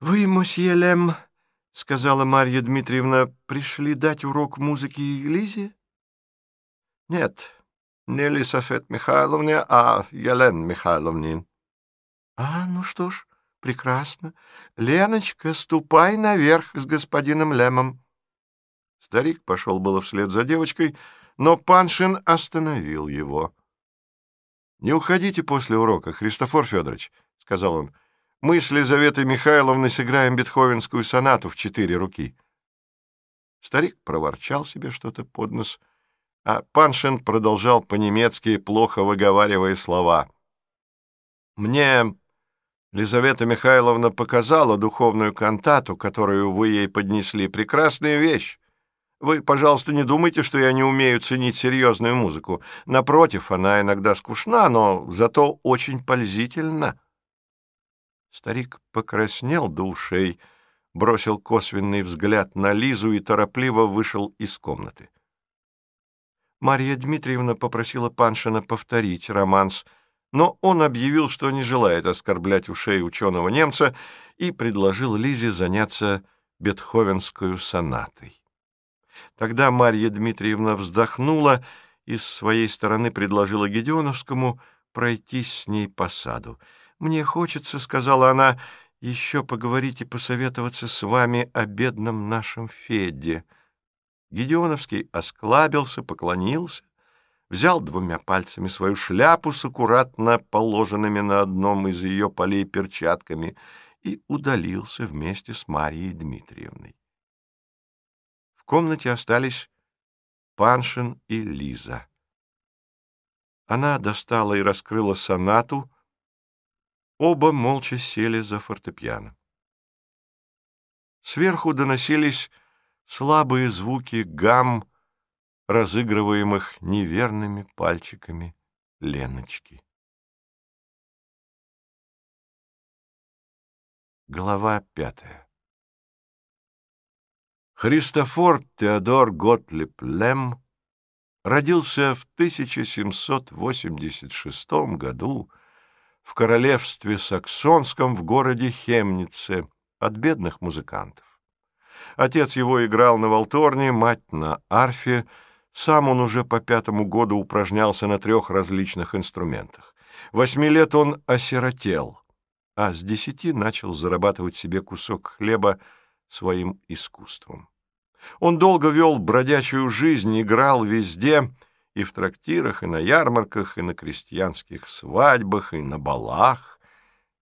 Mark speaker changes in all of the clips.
Speaker 1: «Вы, мосье Лем, — сказала Марья Дмитриевна, — пришли дать урок музыки Лизе?»
Speaker 2: «Нет, не Лисафет Михайловне, а Елен Михайловне».
Speaker 1: «А, ну что ж, прекрасно. Леночка, ступай наверх с господином Лемом».
Speaker 2: Старик пошел было вслед за девочкой, но Паншин остановил его. «Не уходите после урока, Христофор Федорович», — сказал он. «Мы с Лизаветой Михайловной сыграем бетховенскую сонату в четыре руки». Старик проворчал себе что-то под нос, а Паншин продолжал по-немецки, плохо выговаривая слова. «Мне Лизавета Михайловна показала духовную кантату, которую вы ей поднесли. Прекрасная вещь. Вы, пожалуйста, не думайте, что я не умею ценить серьезную музыку. Напротив, она иногда скучна, но зато очень пользительна. Старик покраснел до ушей, бросил косвенный взгляд на Лизу и торопливо вышел из комнаты. Марья Дмитриевна попросила Паншина повторить романс, но он объявил, что не желает оскорблять ушей ученого немца и предложил Лизе заняться бетховенскую сонатой. Тогда Марья Дмитриевна вздохнула и с своей стороны предложила Гедеоновскому пройтись с ней по саду. «Мне хочется, — сказала она, — еще поговорить и посоветоваться с вами о бедном нашем Феде». Гедеоновский осклабился, поклонился, взял двумя пальцами свою шляпу с аккуратно положенными на одном из ее полей перчатками и удалился вместе с Марией Дмитриевной комнате остались Паншин и Лиза. Она достала и раскрыла сонату, оба молча сели за фортепиано. Сверху доносились слабые звуки гамм, разыгрываемых неверными пальчиками Леночки. Глава пятая Христофор Теодор Готлиб Лем родился в 1786 году в королевстве Саксонском в городе Хемнице от бедных музыкантов. Отец его играл на валторне, мать на арфе, сам он уже по пятому году упражнялся на трех различных инструментах. Восьми лет он осиротел, а с десяти начал зарабатывать себе кусок хлеба своим искусством. Он долго вел бродячую жизнь, играл везде, и в трактирах, и на ярмарках, и на крестьянских свадьбах, и на балах.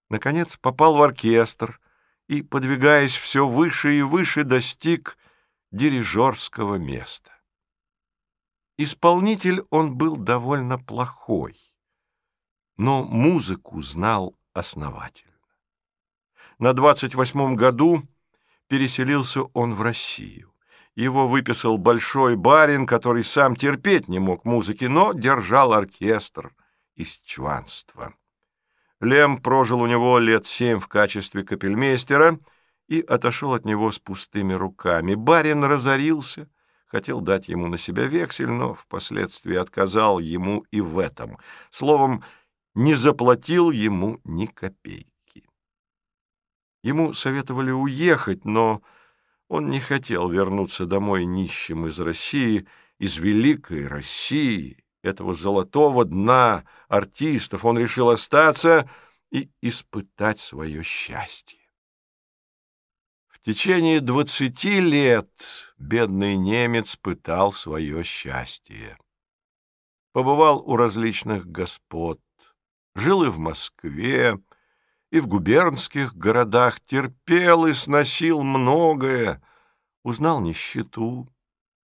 Speaker 2: Наконец попал в оркестр и, подвигаясь все выше и выше, достиг дирижерского места. Исполнитель он был довольно плохой, но музыку знал основательно. На двадцать восьмом году переселился он в Россию. Его выписал большой барин, который сам терпеть не мог музыки, но держал оркестр из чванства. Лем прожил у него лет семь в качестве капельмейстера и отошел от него с пустыми руками. Барин разорился, хотел дать ему на себя вексель, но впоследствии отказал ему и в этом. Словом, не заплатил ему ни копейки. Ему советовали уехать, но он не хотел вернуться домой нищим из России, из великой России, этого золотого дна артистов. Он решил остаться и испытать свое счастье. В течение двадцати лет бедный немец пытал свое счастье. Побывал у различных господ, жил и в Москве, и в губернских городах, терпел и сносил многое, узнал нищету,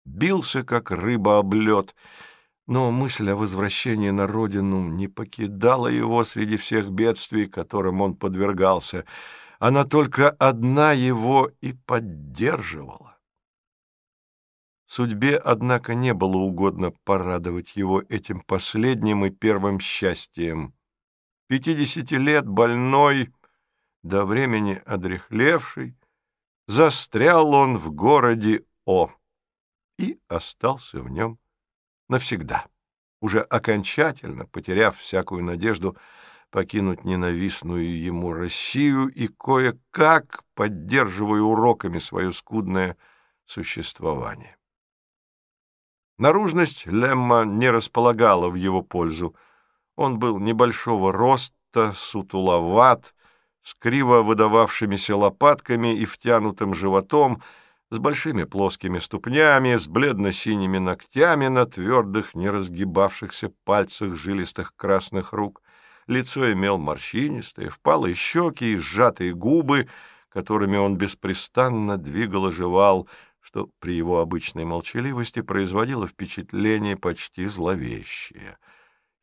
Speaker 2: бился, как рыба об лед, но мысль о возвращении на родину не покидала его среди всех бедствий, которым он подвергался. Она только одна его и поддерживала. Судьбе, однако, не было угодно порадовать его этим последним и первым счастьем пятидесяти лет больной, до времени одрехлевший, застрял он в городе О и остался в нем навсегда, уже окончательно потеряв всякую надежду покинуть ненавистную ему Россию и кое-как, поддерживая уроками свое скудное существование. Наружность Лемма не располагала в его пользу. Он был небольшого роста, сутуловат, с криво выдававшимися лопатками и втянутым животом, с большими плоскими ступнями, с бледно-синими ногтями на твердых, не разгибавшихся пальцах жилистых красных рук. Лицо имел морщинистое, впалые щеки и сжатые губы, которыми он беспрестанно двигал и жевал, что при его обычной молчаливости производило впечатление почти зловещее.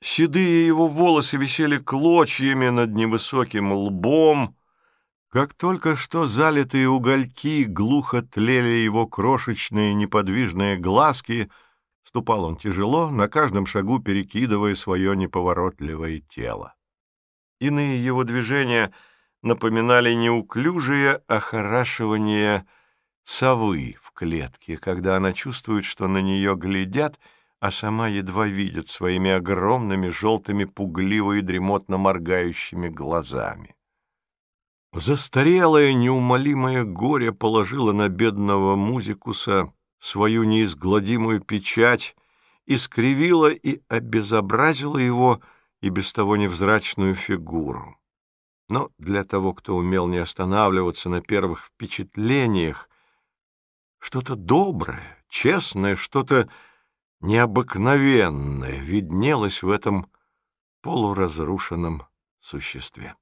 Speaker 2: Седые его волосы висели клочьями над невысоким лбом, как только что залитые угольки глухо тлели его крошечные неподвижные глазки, ступал он тяжело, на каждом шагу перекидывая свое неповоротливое тело. Иные его движения напоминали неуклюжее охорашивание совы в клетке, когда она чувствует, что на нее глядят, а сама едва видит своими огромными желтыми пугливо и дремотно моргающими глазами. Застарелое неумолимое горе положило на бедного музикуса свою неизгладимую печать, искривило и обезобразило его и без того невзрачную фигуру. Но для того, кто умел не останавливаться на первых впечатлениях, что-то доброе, честное, что-то необыкновенное виднелось в этом полуразрушенном существе.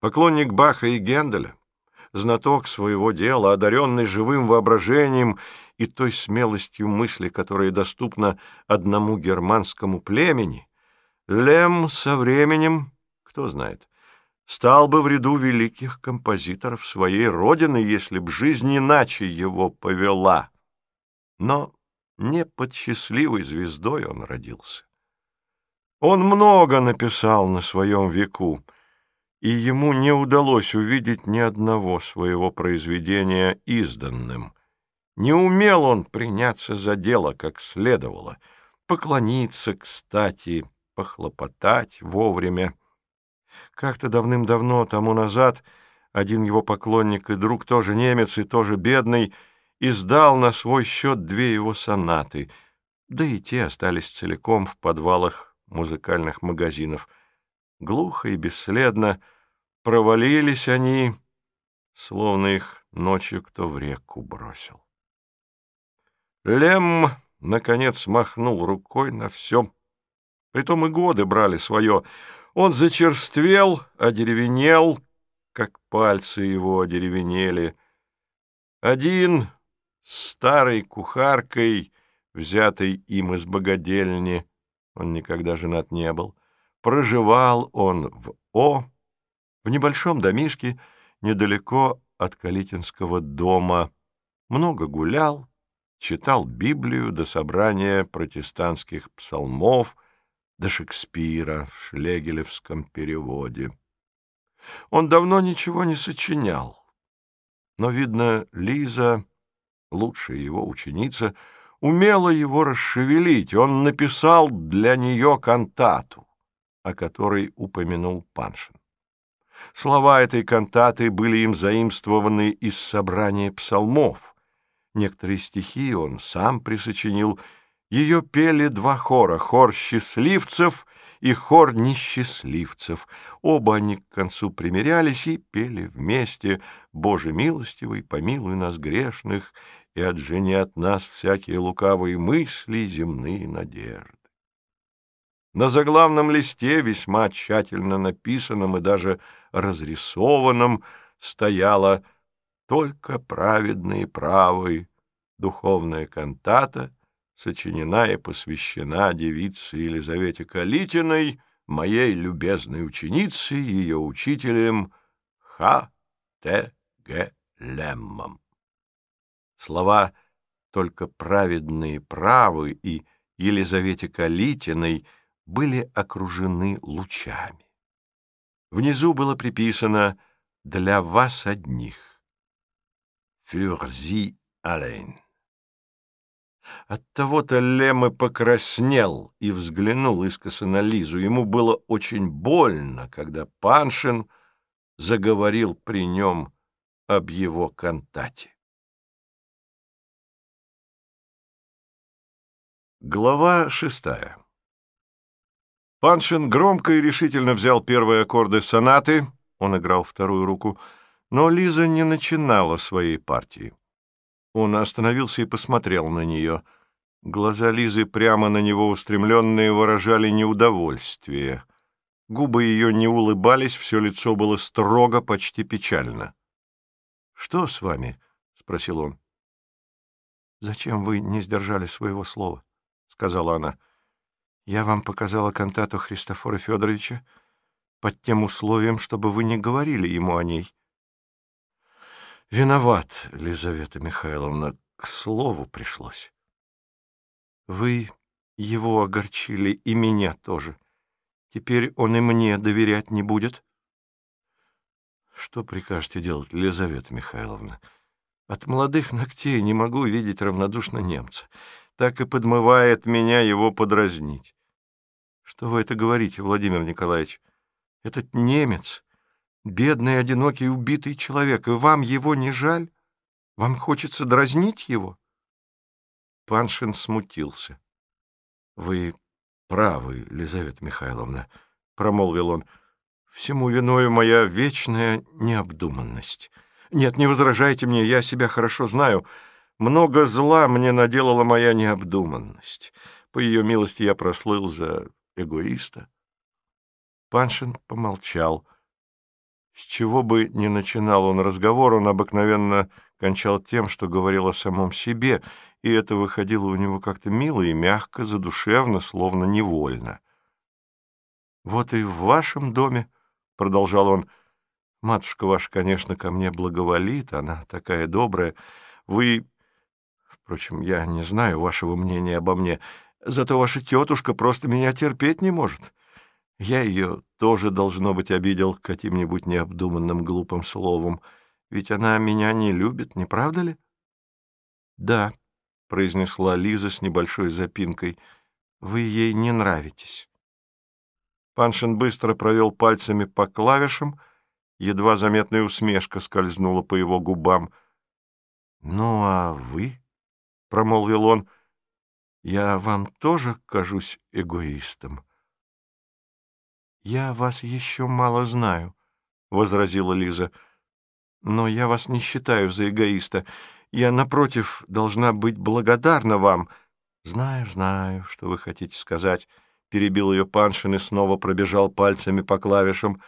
Speaker 2: Поклонник Баха и Генделя, знаток своего дела, одаренный живым воображением и той смелостью мысли, которая доступна одному германскому племени, Лем со временем, кто знает, стал бы в ряду великих композиторов своей родины, если б жизнь иначе его повела. Но не под счастливой звездой он родился. Он много написал на своем веку, и ему не удалось увидеть ни одного своего произведения изданным. Не умел он приняться за дело, как следовало, поклониться кстати, похлопотать вовремя. Как-то давным-давно тому назад один его поклонник и друг, тоже немец и тоже бедный, издал на свой счет две его сонаты, да и те остались целиком в подвалах музыкальных магазинов — Глухо и бесследно провалились они, словно их ночью кто в реку бросил. Лем, наконец, махнул рукой на все. Притом и годы брали свое. Он зачерствел, одеревенел, как пальцы его одеревенели. Один старой кухаркой, взятой им из богадельни, он никогда женат не был, Проживал он в О, в небольшом домишке недалеко от Калитинского дома, много гулял, читал Библию до собрания протестантских псалмов, до Шекспира в шлегелевском переводе. Он давно ничего не сочинял, но, видно, Лиза, лучшая его ученица, умела его расшевелить, он написал для нее кантату о которой упомянул Паншин. Слова этой кантаты были им заимствованы из собрания псалмов. Некоторые стихи он сам присочинил. Ее пели два хора — хор счастливцев и хор несчастливцев. Оба они к концу примирялись и пели вместе «Боже милостивый, помилуй нас грешных, и отжени от нас всякие лукавые мысли, земные надежды». На заглавном листе, весьма тщательно написанном и даже разрисованном, стояла «Только праведные правы» духовная кантата, сочинена и посвящена девице Елизавете Калитиной, моей любезной ученице, ее учителем Х. Т. Г. Леммом. Слова «только праведные правы» и Елизавете Калитиной — были окружены лучами. Внизу было приписано «Для вас одних» «Für Sie allein». Оттого-то Лемы покраснел и взглянул искоса на Лизу. Ему было очень больно, когда Паншин заговорил при нем об его кантате. Глава шестая Паншин громко и решительно взял первые аккорды сонаты, он играл вторую руку, но Лиза не начинала своей партии. Он остановился и посмотрел на нее. Глаза Лизы, прямо на него устремленные, выражали неудовольствие. Губы ее не улыбались, все лицо было строго, почти печально. — Что с вами? — спросил он. — Зачем вы не сдержали своего слова? — сказала она. — Я вам показала кантату Христофора Федоровича под тем условием, чтобы вы не говорили ему о ней. Виноват, Лизавета Михайловна, к слову пришлось. Вы его огорчили, и меня тоже. Теперь он и мне доверять не будет. Что прикажете делать, Лизавета Михайловна? От молодых ногтей не могу видеть равнодушно немца. Так и подмывает меня его подразнить. Что вы это говорите, Владимир Николаевич? Этот немец Бедный, одинокий, убитый человек, и вам его не жаль? Вам хочется дразнить его?» Паншин смутился. «Вы правы, Лизавета Михайловна», — промолвил он. «Всему виною моя вечная необдуманность. Нет, не возражайте мне, я себя хорошо знаю. Много зла мне наделала моя необдуманность. По ее милости я прослыл за эгоиста». Паншин помолчал. С чего бы ни начинал он разговор, он обыкновенно кончал тем, что говорил о самом себе, и это выходило у него как-то мило и мягко, задушевно, словно невольно. «Вот и в вашем доме», — продолжал он, — «матушка ваша, конечно, ко мне благоволит, она такая добрая. Вы... Впрочем, я не знаю вашего мнения обо мне, зато ваша тетушка просто меня терпеть не может». Я ее тоже, должно быть, обидел каким-нибудь необдуманным глупым словом, ведь она меня не любит, не правда ли? — Да, — произнесла Лиза с небольшой запинкой, — вы ей не нравитесь. Паншин быстро провел пальцами по клавишам, едва заметная усмешка скользнула по его губам. — Ну, а вы? — промолвил он. — Я вам тоже кажусь эгоистом. — «Я вас еще мало знаю», — возразила Лиза. «Но я вас не считаю за эгоиста. Я, напротив, должна быть благодарна вам». «Знаю, знаю, что вы хотите сказать», — перебил ее Паншин и снова пробежал пальцами по клавишам.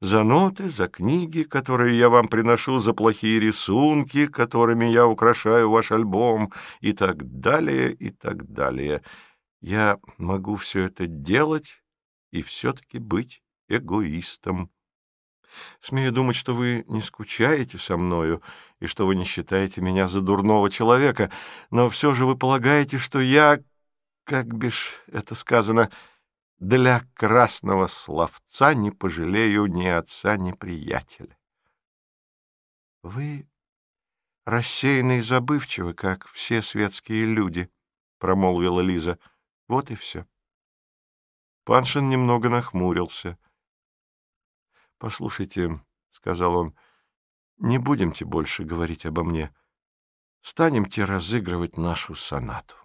Speaker 2: «За ноты, за книги, которые я вам приношу, за плохие рисунки, которыми я украшаю ваш альбом, и так далее, и так далее. Я могу все это делать» и все-таки быть эгоистом. Смею думать, что вы не скучаете со мною и что вы не считаете меня за дурного человека, но все же вы полагаете, что я, как бишь это сказано, для красного словца не пожалею ни отца, ни приятеля. Вы рассеянный и забывчивы, как все светские люди, — промолвила Лиза. Вот и все. Паншин немного нахмурился. — Послушайте, — сказал он, — не будемте больше говорить обо мне. Станемте разыгрывать нашу сонату.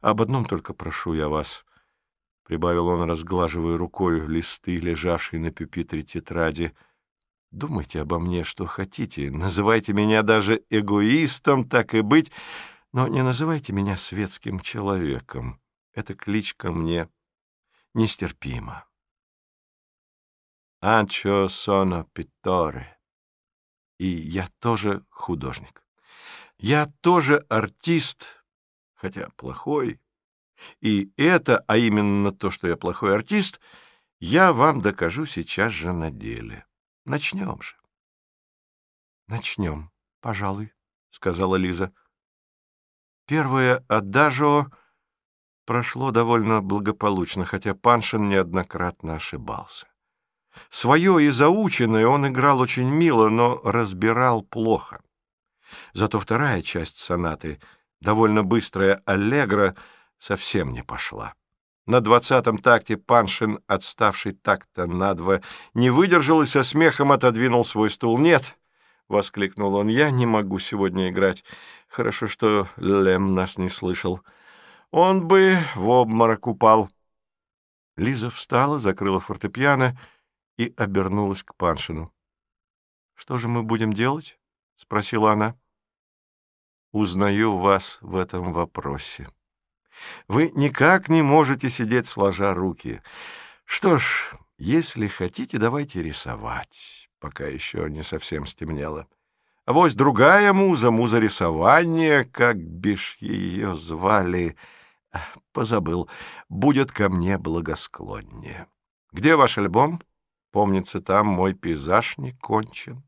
Speaker 2: Об одном только прошу я вас, — прибавил он, разглаживая рукой листы, лежавшие на пюпитре тетради. — Думайте обо мне, что хотите. Называйте меня даже эгоистом, так и быть, но не называйте меня светским человеком. Эта кличка мне нестерпимо. Анчо соно питоре. И я тоже художник. Я тоже артист, хотя плохой. И это, а именно то, что я плохой артист, я вам докажу сейчас же на деле. Начнем же. Начнем, пожалуй, — сказала Лиза. Первое адажио прошло довольно благополучно, хотя Паншин неоднократно ошибался. Свое и заученное он играл очень мило, но разбирал плохо. Зато вторая часть сонаты Довольно быстрая аллегра совсем не пошла. На двадцатом такте Паншин, отставший такта на два, не выдержал и со смехом отодвинул свой стул. «Нет!» — воскликнул он. «Я не могу сегодня играть. Хорошо, что Лем нас не слышал. Он бы в обморок упал». Лиза встала, закрыла фортепиано и обернулась к Паншину. «Что же мы будем делать?» — спросила она. «Узнаю вас в этом вопросе. Вы никак не можете сидеть сложа руки. Что ж, если хотите, давайте рисовать, пока еще не совсем стемнело. А вось другая муза, муза рисования, как бишь ее звали, позабыл, будет ко мне благосклоннее. Где ваш альбом?» Помнится, там мой пейзаж не кончен.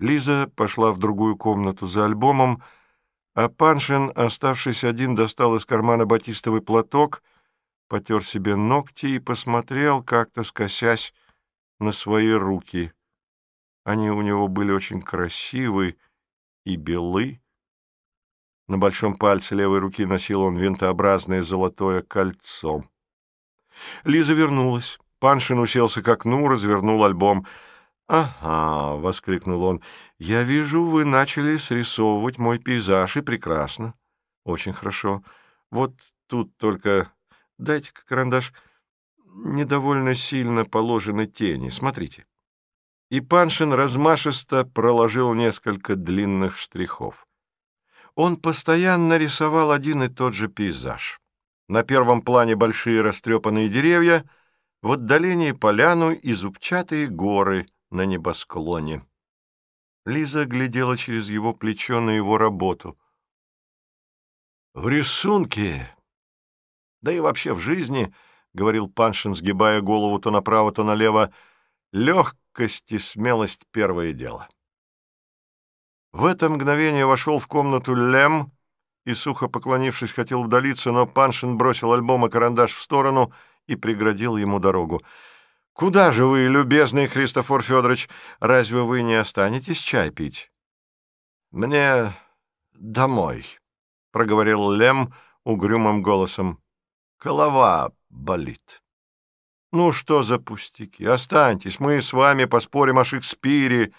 Speaker 2: Лиза пошла в другую комнату за альбомом, а Паншин, оставшись один, достал из кармана батистовый платок, потер себе ногти и посмотрел, как-то скосясь на свои руки. Они у него были очень красивы и белы. На большом пальце левой руки носил он винтообразное золотое кольцо. Лиза вернулась. Паншин уселся к окну, развернул альбом. «Ага», — воскликнул он, — «я вижу, вы начали срисовывать мой пейзаж, и прекрасно. Очень хорошо. Вот тут только... Дайте-ка карандаш. Недовольно сильно положены тени. Смотрите». И Паншин размашисто проложил несколько длинных штрихов. Он постоянно рисовал один и тот же пейзаж. На первом плане большие растрепанные деревья — в отдалении поляну и зубчатые горы на небосклоне. Лиза глядела через его плечо на его работу. «В рисунке, да и вообще в жизни, — говорил Паншин, сгибая голову то направо, то налево, — легкость и смелость — первое дело». В это мгновение вошел в комнату Лем и, сухо поклонившись, хотел удалиться, но Паншин бросил альбом и карандаш в сторону — и преградил ему дорогу. «Куда же вы, любезный Христофор Федорович? Разве вы не останетесь чай пить?» «Мне домой», — проговорил Лем угрюмым голосом. «Голова болит». «Ну что за пустяки? Останьтесь, мы с вами поспорим о Шекспире».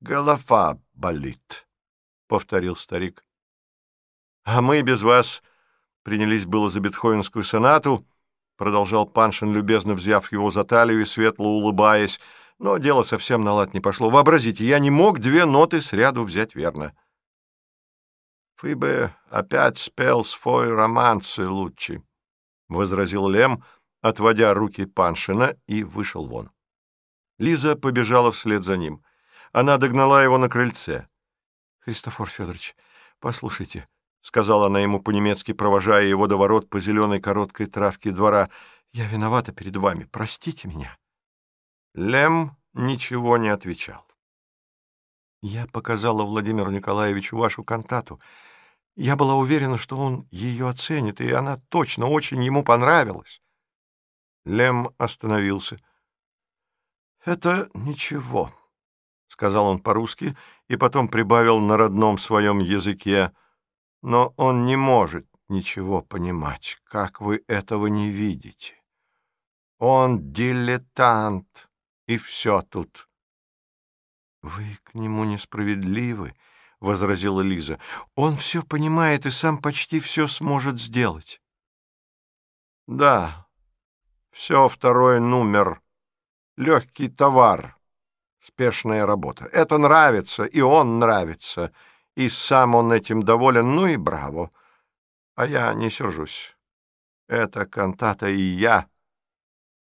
Speaker 2: «Голова болит», — повторил старик. «А мы без вас принялись было за бетховенскую сонату», — продолжал Паншин, любезно взяв его за талию и светло улыбаясь. Но дело совсем на лад не пошло. Вообразите, я не мог две ноты сряду взять верно. — Вы бы опять спел свой романсы лучше, — возразил Лем, отводя руки Паншина, и вышел вон. Лиза побежала вслед за ним. Она догнала его на крыльце. — Христофор Федорович, послушайте, — сказала она ему по-немецки, провожая его до ворот по зеленой короткой травке двора. — Я виновата перед вами. Простите меня. Лем ничего не отвечал. — Я показала Владимиру Николаевичу вашу кантату. Я была уверена, что он ее оценит, и она точно очень ему понравилась. Лем остановился. — Это ничего, — сказал он по-русски, и потом прибавил на родном своем языке — но он не может ничего понимать, как вы этого не видите. Он дилетант, и все тут. — Вы к нему несправедливы, — возразила Лиза. — Он все понимает и сам почти все сможет сделать. — Да, все второй номер. Легкий товар, спешная работа. Это нравится, и он нравится, — и сам он этим доволен, ну и браво. А я не сержусь. Это кантата и я.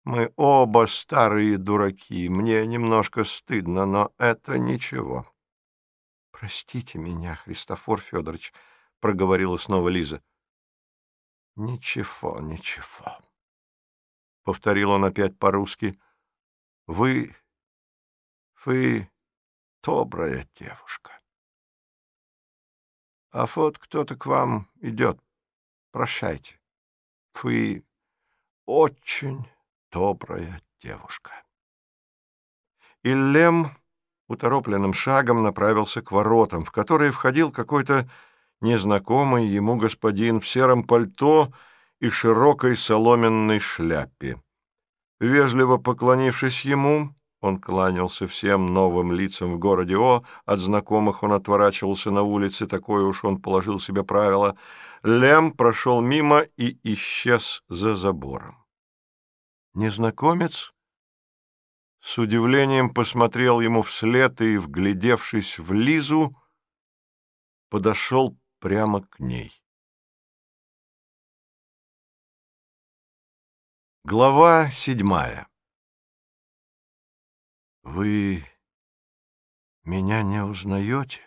Speaker 2: Мы оба старые дураки. Мне немножко стыдно, но это ничего. — Простите меня, Христофор Федорович, — проговорила снова Лиза. — Ничего, ничего. — повторил он опять по-русски. — Вы... вы добрая девушка. А вот кто-то к вам идет. Прощайте. Вы очень добрая девушка. И Лем уторопленным шагом направился к воротам, в которые входил какой-то незнакомый ему господин в сером пальто и широкой соломенной шляпе. Вежливо поклонившись ему, он кланялся всем новым лицам в городе О, от знакомых он отворачивался на улице, такое уж он положил себе правило. Лем прошел мимо и исчез за забором. Незнакомец с удивлением посмотрел ему вслед и, вглядевшись в Лизу, подошел прямо к ней. Глава седьмая «Вы меня не узнаете?»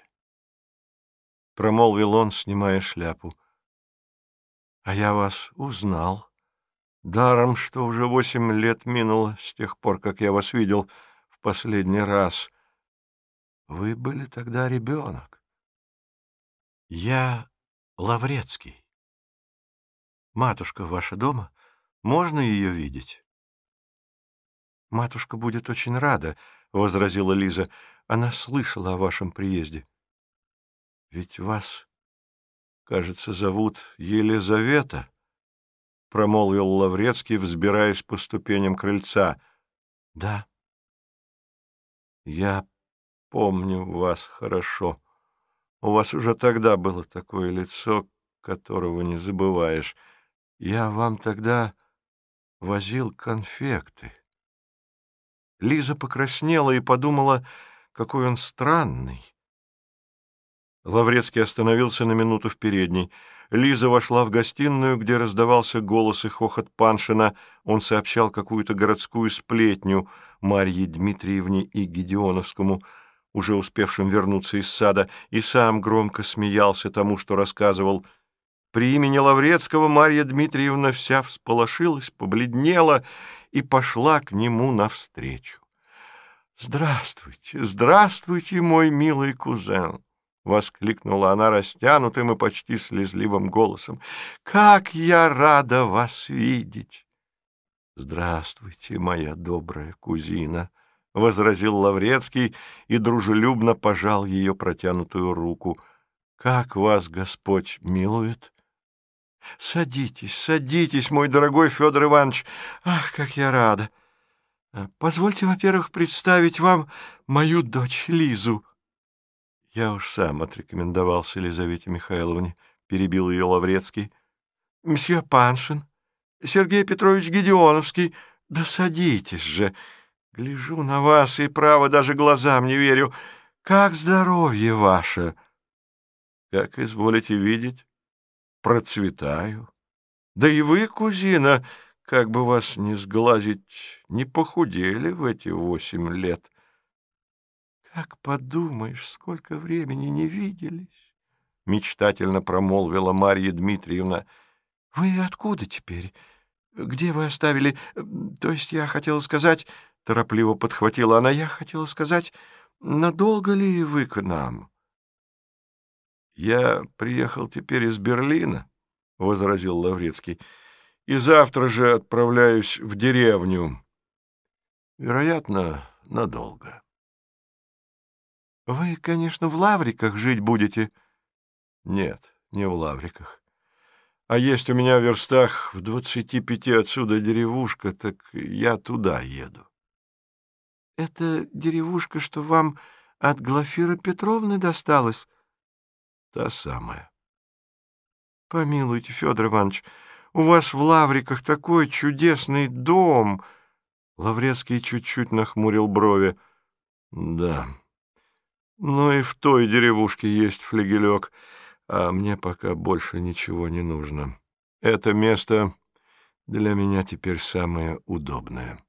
Speaker 2: — промолвил он, снимая шляпу. «А я вас узнал. Даром, что уже восемь лет минуло с тех пор, как я вас видел в последний раз. Вы были тогда ребенок. Я Лаврецкий. Матушка ваша дома?» Можно ее видеть? — Матушка будет очень рада, — возразила Лиза. Она слышала о вашем приезде. — Ведь вас, кажется, зовут Елизавета, — промолвил Лаврецкий, взбираясь по ступеням крыльца. — Да. — Я помню вас хорошо. У вас уже тогда было такое лицо, которого не забываешь. Я вам тогда возил конфекты. Лиза покраснела и подумала, какой он странный. Лаврецкий остановился на минуту в передней. Лиза вошла в гостиную, где раздавался голос и хохот Паншина. Он сообщал какую-то городскую сплетню Марье Дмитриевне и Гедеоновскому, уже успевшим вернуться из сада, и сам громко смеялся тому, что рассказывал — при имени Лаврецкого Марья Дмитриевна вся всполошилась, побледнела и пошла к нему навстречу. «Здравствуйте, здравствуйте, мой милый кузен!» — воскликнула она растянутым и почти слезливым голосом. «Как я рада вас видеть!» «Здравствуйте, моя добрая кузина!» — возразил Лаврецкий и дружелюбно пожал ее протянутую руку. «Как вас Господь милует!» — Садитесь, садитесь, мой дорогой Федор Иванович. Ах, как я рада! А, позвольте, во-первых, представить вам мою дочь Лизу. Я уж сам отрекомендовался Елизавете Михайловне, перебил ее Лаврецкий. Мсье Паншин, Сергей Петрович Гедеоновский, да садитесь же. Гляжу на вас и, право, даже глазам не верю. Как здоровье ваше? Как изволите видеть, процветаю. Да и вы, кузина, как бы вас не сглазить, не похудели в эти восемь лет. Как подумаешь, сколько времени не виделись, — мечтательно промолвила Марья Дмитриевна. — Вы откуда теперь? Где вы оставили... То есть я хотела сказать... — торопливо подхватила она. — Я хотела сказать, надолго ли вы к нам? — «Я приехал теперь из Берлина», — возразил Лаврецкий, — «и завтра же отправляюсь в деревню. Вероятно, надолго». «Вы, конечно, в Лавриках жить будете?» «Нет, не в Лавриках. А есть у меня в верстах в двадцати пяти отсюда деревушка, так я туда еду». «Это деревушка, что вам от Глафира Петровны досталась?» Та самая. Помилуйте, Федор Иванович, у вас в Лавриках такой чудесный дом. Лаврецкий чуть-чуть нахмурил брови. Да. Ну и в той деревушке есть флегелек, а мне пока больше ничего не нужно. Это место для меня теперь самое удобное.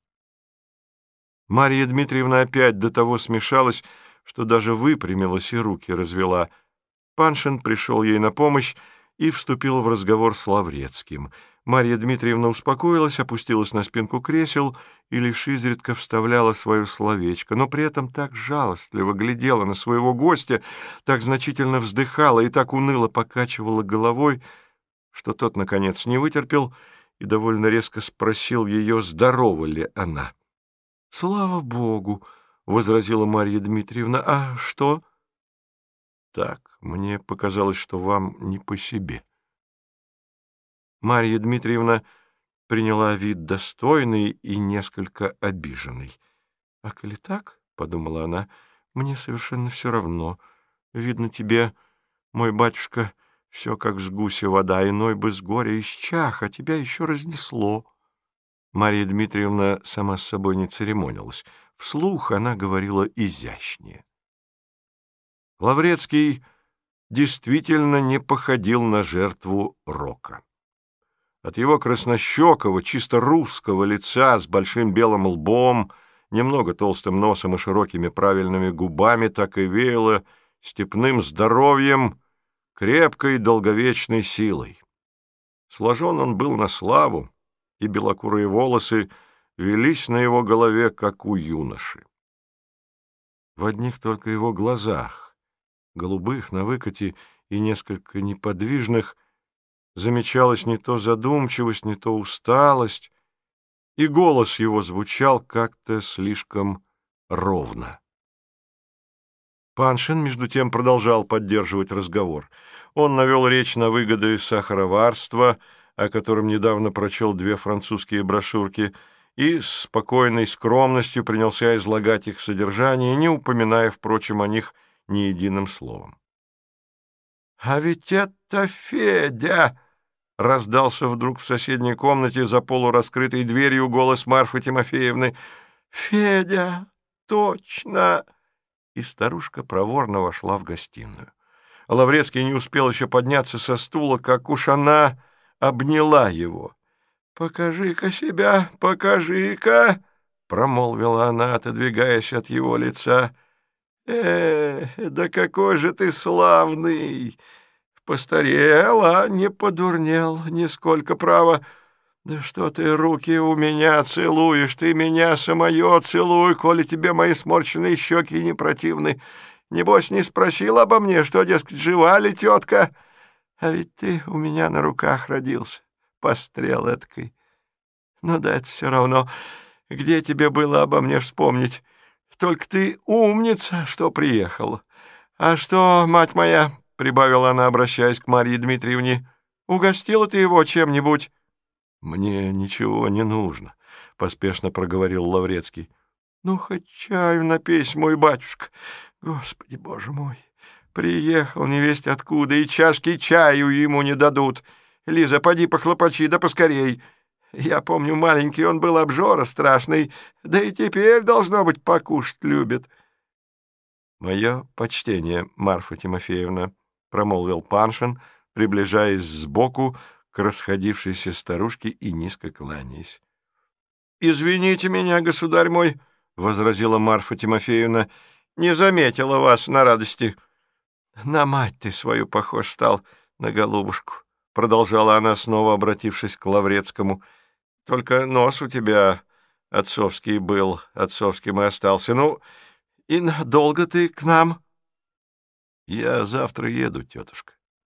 Speaker 2: Марья Дмитриевна опять до того смешалась, что даже выпрямилась и руки развела — Паншин пришел ей на помощь и вступил в разговор с Лаврецким. Марья Дмитриевна успокоилась, опустилась на спинку кресел и лишь изредка вставляла свое словечко, но при этом так жалостливо глядела на своего гостя, так значительно вздыхала и так уныло покачивала головой, что тот, наконец, не вытерпел и довольно резко спросил ее, здорова ли она. — Слава Богу! — возразила Марья Дмитриевна. — А что? — так. Мне показалось, что вам не по себе. Марья Дмитриевна приняла вид достойный и несколько обиженный. — А коли так, — подумала она, — мне совершенно все равно. Видно тебе, мой батюшка, все как с гуся вода, иной бы с горя исчах, а тебя еще разнесло. Марья Дмитриевна сама с собой не церемонилась. Вслух она говорила изящнее. Лаврецкий действительно не походил на жертву рока. От его краснощекого, чисто русского лица с большим белым лбом, немного толстым носом и широкими правильными губами так и веяло степным здоровьем, крепкой долговечной силой. Сложен он был на славу, и белокурые волосы велись на его голове, как у юноши. В одних только его глазах, голубых, на выкате и несколько неподвижных, замечалась не то задумчивость, не то усталость, и голос его звучал как-то слишком ровно. Паншин, между тем, продолжал поддерживать разговор. Он навел речь на выгоды сахароварства, о котором недавно прочел две французские брошюрки, и с спокойной скромностью принялся излагать их содержание, не упоминая, впрочем, о них ни единым словом. «А ведь это Федя!» — раздался вдруг в соседней комнате за полураскрытой дверью голос Марфы Тимофеевны. «Федя! Точно!» И старушка проворно вошла в гостиную. Лаврецкий не успел еще подняться со стула, как уж она обняла его. «Покажи-ка себя, покажи-ка!» — промолвила она, отодвигаясь от его лица. «Э, да какой же ты славный! Постарел, а не подурнел, нисколько право. Да что ты руки у меня целуешь, ты меня самое целуй, коли тебе мои сморщенные щеки не противны. Небось, не спросил обо мне, что, дескать, жива ли тетка? А ведь ты у меня на руках родился, пострел эткой. Ну да, это все равно. Где тебе было обо мне вспомнить? Только ты умница, что приехал. А что, мать моя, — прибавила она, обращаясь к Марье Дмитриевне. — Угостила ты его чем-нибудь? — Мне ничего не нужно, — поспешно проговорил Лаврецкий. — Ну, хоть чаю напейся, мой батюшка. Господи, боже мой! Приехал невесть откуда, и чашки чаю ему не дадут. Лиза, поди похлопочи, да поскорей. Я помню, маленький он был обжора страшный, да и теперь, должно быть, покушать любит. — Мое почтение, Марфа Тимофеевна, — промолвил Паншин, приближаясь сбоку к расходившейся старушке и низко кланяясь. — Извините меня, государь мой, — возразила Марфа Тимофеевна, — не заметила вас на радости. — На мать ты свою похож стал, на голубушку, — продолжала она, снова обратившись к Лаврецкому. — Только нос у тебя отцовский был, отцовским и остался. Ну, и надолго ты к нам? — я завтра еду, тетушка.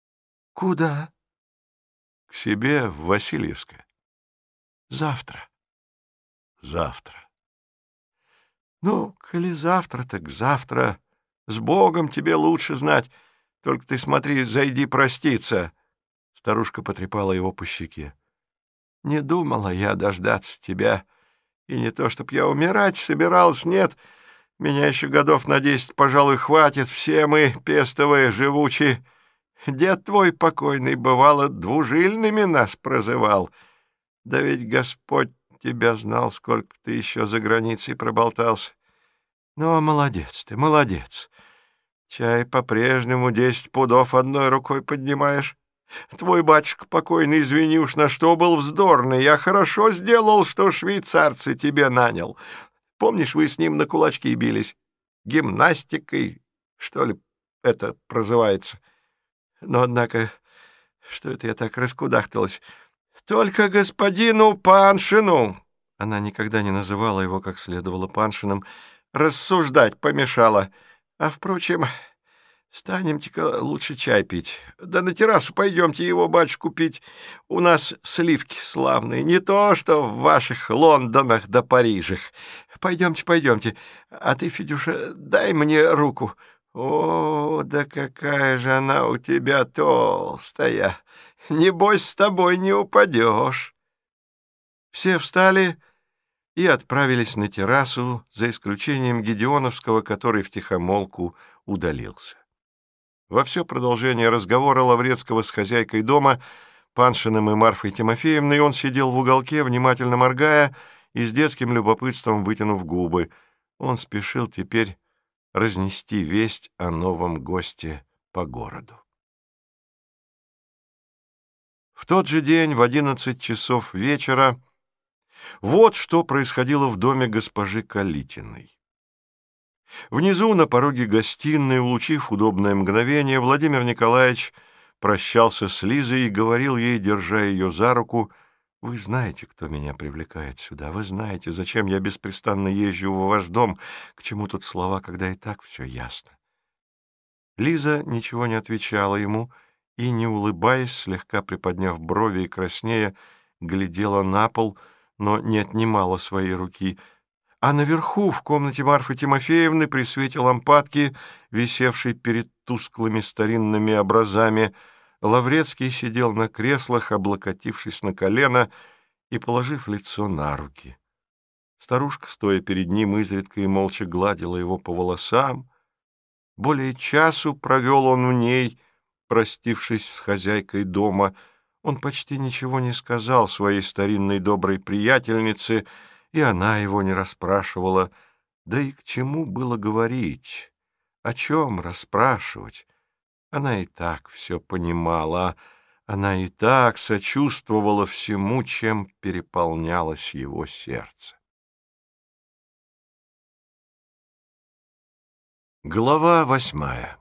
Speaker 2: — Куда? — К себе в Васильевское. — Завтра. — Завтра. — Ну, коли завтра, так завтра. С Богом тебе лучше знать. Только ты смотри, зайди проститься. Старушка потрепала его по щеке. — Не думала я дождаться тебя. И не то, чтоб я умирать собиралась, нет... Меня еще годов на десять, пожалуй, хватит. Все мы, пестовые, живучи. Дед твой покойный, бывало, двужильными нас прозывал. Да ведь Господь тебя знал, сколько ты еще за границей проболтался. Ну, молодец ты, молодец. Чай по-прежнему десять пудов одной рукой поднимаешь. Твой батюшка покойный, извини уж, на что был вздорный. Я хорошо сделал, что швейцарцы тебе нанял. Помнишь, вы с ним на кулачки бились? Гимнастикой, что ли, это прозывается. Но, однако, что это я так раскудахталась? Только господину Паншину, она никогда не называла его как следовало Паншиным, рассуждать помешала. А, впрочем, станемте-ка лучше чай пить. Да на террасу пойдемте его, батюшку, пить. У нас сливки славные, не то что в ваших Лондонах да Парижах. Пойдемте, пойдемте. А ты, Федюша, дай мне руку.
Speaker 1: О, да какая же она у тебя толстая! Небось, с тобой не упадешь. Все встали и отправились на террасу, за исключением Гедеоновского, который втихомолку удалился. Во все продолжение разговора Лаврецкого с хозяйкой дома, Паншиным и Марфой Тимофеевной, он сидел в уголке, внимательно моргая и с детским любопытством вытянув губы. Он спешил теперь разнести весть о новом госте по городу. В тот же день в одиннадцать часов вечера вот что происходило в доме госпожи Калитиной. Внизу, на пороге гостиной, улучив удобное мгновение, Владимир Николаевич прощался с Лизой и говорил ей, держа ее за руку, «Вы знаете, кто меня привлекает сюда, вы знаете, зачем я беспрестанно езжу в ваш дом, к чему тут слова, когда и так все ясно». Лиза ничего не отвечала ему и, не улыбаясь, слегка приподняв брови и краснея, глядела на пол, но не отнимала своей руки — а наверху, в комнате Марфы Тимофеевны, при свете лампадки, висевшей перед тусклыми старинными образами, Лаврецкий сидел на креслах, облокотившись на колено и положив лицо на руки. Старушка, стоя перед ним, изредка и молча гладила его по волосам. Более часу провел он у ней, простившись с хозяйкой дома. Он почти ничего не сказал своей старинной доброй приятельнице — и она его не расспрашивала. Да и к чему было говорить? О чем расспрашивать? Она и так все понимала, она и так сочувствовала всему, чем переполнялось его сердце. Глава восьмая